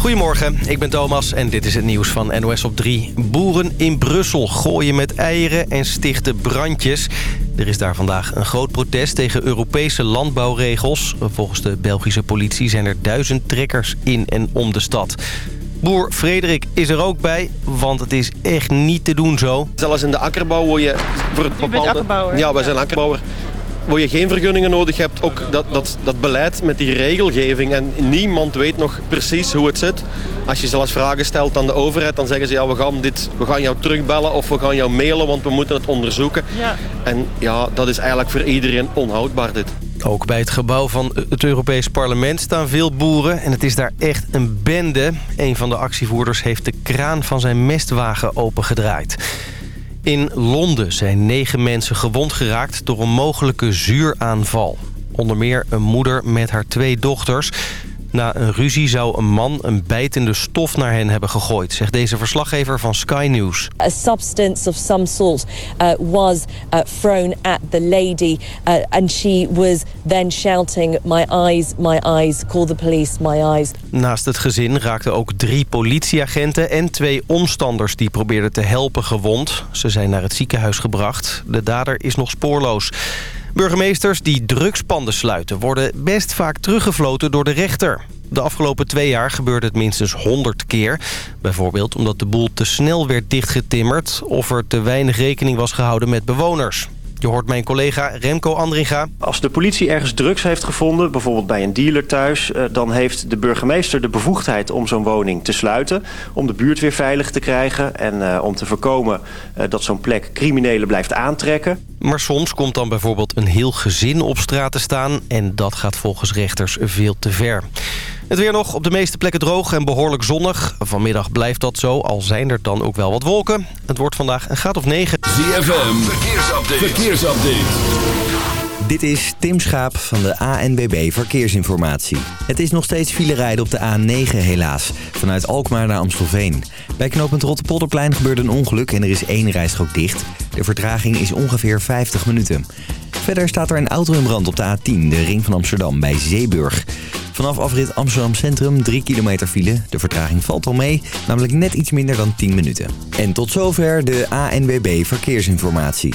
Goedemorgen, ik ben Thomas en dit is het nieuws van NOS op 3. Boeren in Brussel gooien met eieren en stichten brandjes. Er is daar vandaag een groot protest tegen Europese landbouwregels. Volgens de Belgische politie zijn er duizend trekkers in en om de stad. Boer Frederik is er ook bij, want het is echt niet te doen zo. Zelfs in de akkerbouw word je voor het bepaalde... akkerbouwer? Ja, wij zijn akkerbouwer. Waar je geen vergunningen nodig hebt, ook dat, dat, dat beleid met die regelgeving. En niemand weet nog precies hoe het zit. Als je zelfs vragen stelt aan de overheid, dan zeggen ze... ja, we gaan, dit, we gaan jou terugbellen of we gaan jou mailen, want we moeten het onderzoeken. Ja. En ja, dat is eigenlijk voor iedereen onhoudbaar dit. Ook bij het gebouw van het Europees Parlement staan veel boeren. En het is daar echt een bende. Een van de actievoerders heeft de kraan van zijn mestwagen opengedraaid. In Londen zijn negen mensen gewond geraakt door een mogelijke zuuraanval. Onder meer een moeder met haar twee dochters. Na een ruzie zou een man een bijtende stof naar hen hebben gegooid... zegt deze verslaggever van Sky News. A substance of some sort uh, was uh, thrown at the lady uh, and she was then shouting my eyes, my eyes, call the police, my eyes. Naast het gezin raakten ook drie politieagenten en twee omstanders die probeerden te helpen gewond. Ze zijn naar het ziekenhuis gebracht. De dader is nog spoorloos. Burgemeesters die drugspanden sluiten worden best vaak teruggefloten door de rechter. De afgelopen twee jaar gebeurde het minstens 100 keer. Bijvoorbeeld omdat de boel te snel werd dichtgetimmerd... of er te weinig rekening was gehouden met bewoners. Je hoort mijn collega Remco Andringa. Als de politie ergens drugs heeft gevonden, bijvoorbeeld bij een dealer thuis... eh, dan heeft de burgemeester de bevoegdheid om zo'n woning te sluiten... om de buurt weer veilig te krijgen en eh, om te voorkomen eh, dat zo'n plek criminelen blijft aantrekken. Maar soms komt dan bijvoorbeeld een heel gezin op straat te staan... en dat gaat volgens rechters veel te ver. Het weer nog op de meeste plekken droog en behoorlijk zonnig. Vanmiddag blijft dat zo, al zijn er dan ook wel wat wolken. Het wordt vandaag een graad of 9. ZFM, verkeersupdate. verkeersupdate. Dit is Tim Schaap van de ANBB Verkeersinformatie. Het is nog steeds file rijden op de A9 helaas, vanuit Alkmaar naar Amstelveen. Bij knooppunt Rotterpolderplein gebeurde een ongeluk en er is één rijstrook dicht. De vertraging is ongeveer 50 minuten. Verder staat er een auto in brand op de A10, de ring van Amsterdam, bij Zeeburg. Vanaf afrit Amsterdam Centrum 3 kilometer file. De vertraging valt al mee, namelijk net iets minder dan 10 minuten. En tot zover de ANWB Verkeersinformatie.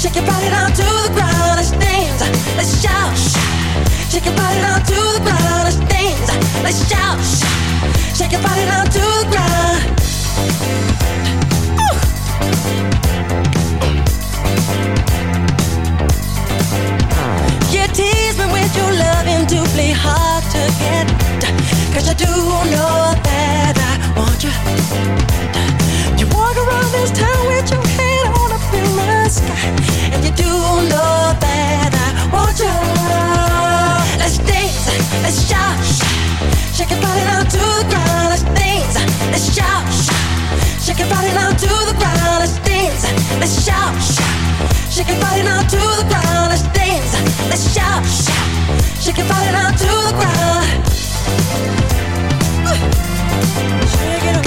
shake your body down to the ground. Let's dance, let's shout. Shake your body down to the ground. Let's dance. Let's shout. Shake your body down to the ground. You tease me with your loving doubly hard to get. Cause I do know that I want you. You walk around this town with and you do know that I want you. Let's dance, let's shout, shake your body down to the ground. Let's dance, let's shout, shake your body down to the ground. Let's dance, let's shout, shake your body down to the ground. Let's dance, let's shout, shake your body down to the ground. Shake it up.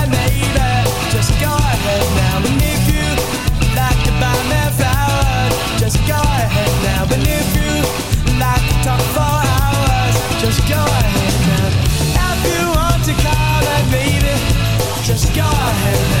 just go ahead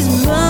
is mine.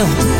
escuchando.